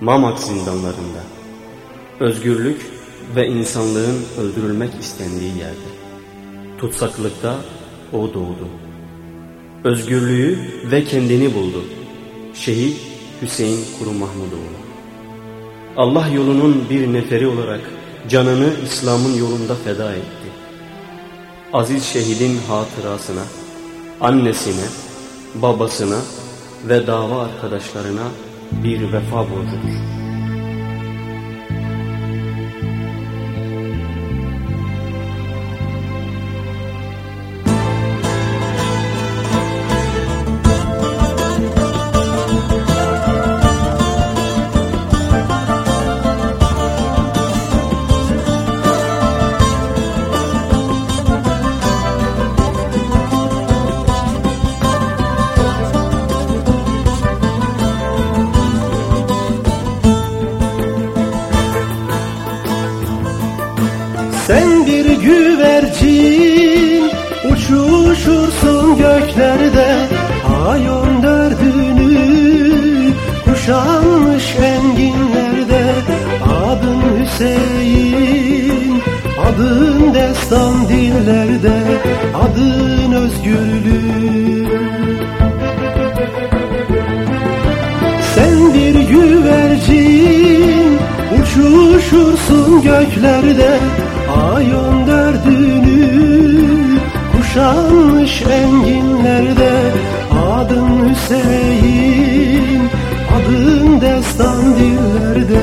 Mamak zindanlarında, özgürlük ve insanlığın öldürülmek istendiği yerde, tutsaklıkta o doğdu. Özgürlüğü ve kendini buldu. Şehit Hüseyin Kuru Mahmudoğlu. Allah yolunun bir neferi olarak canını İslam'ın yolunda feda etti. Aziz şehidin hatırasına, annesine, babasına ve dava arkadaşlarına bir vefa borcudur. Uçuşursun göklerde Ay on dördünü kuşanmış enginlerde Adın Hüseyin, adın destan dillerde Adın özgürlük Sen bir güvercin uçuşursun göklerde Ay on dördünü kuşanmış enginlerde Adın Hüseyin, adın destan dillerde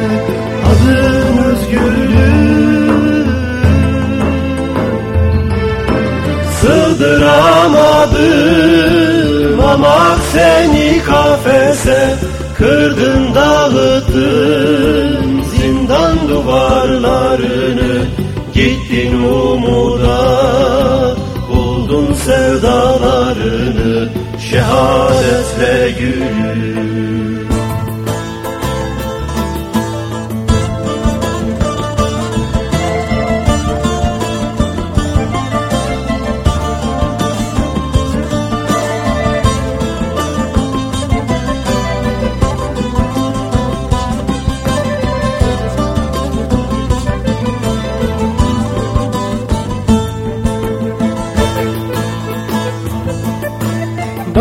Adın özgürlük Sığdıramadım ama seni kafese Kırdın dağıttın zindan duvarlarını Gittin umuda sevdalarını Şehadetle gülür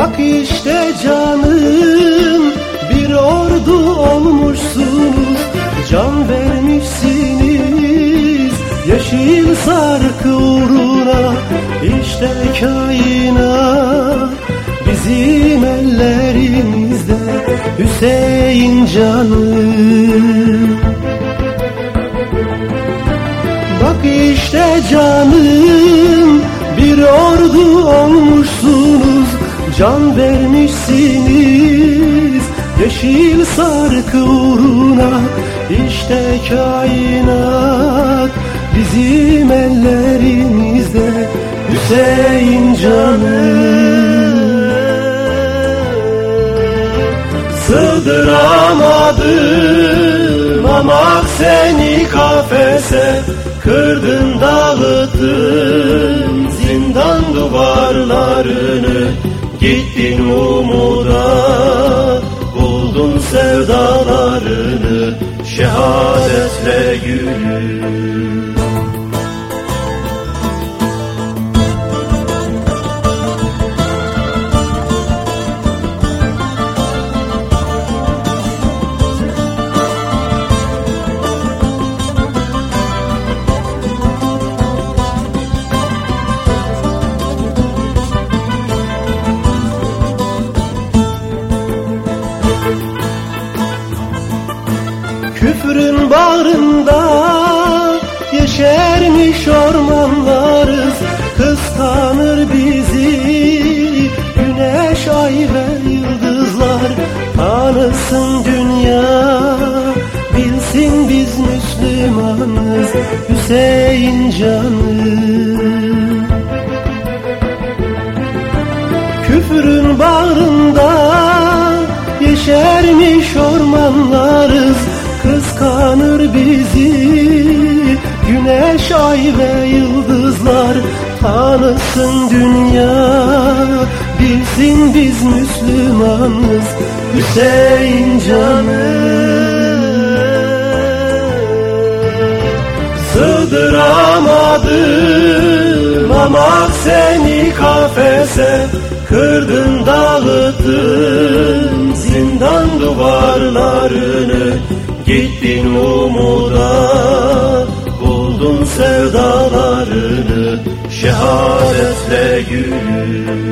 Bak işte canım bir ordu olmuşsunuz Can vermişsiniz yeşil sarkı uğruna. İşte kainat bizim ellerimizde Hüseyin canım Bak işte canım bir ordu olmuşsunuz Can vermişsiniz yeşil sarkı uğruna. İşte kainat bizim ellerimizde Hüseyin canım Sığdıramadım ama seni kafese Kırdın dağıttın umuda buldun sevdalarını Şehadetle gülür yeşermiş ormanlarız Kıskanır bizi. Güneş, ay ve yıldızlar Tanısın dünya, bilsin biz Müslümanız Hüseyin canım Küfrün bağrında yeşermiş ormanlarız. Kıskanır bizi güneş, ay ve yıldızlar Tanısın dünya. Bilsin biz Müslümanız Hüseyin canım Sığdıramadım ama seni kafese Kırdın dağıttın zindan duvarlarını. Gittin umuda buldun sevdalarını Şehadetle gülüm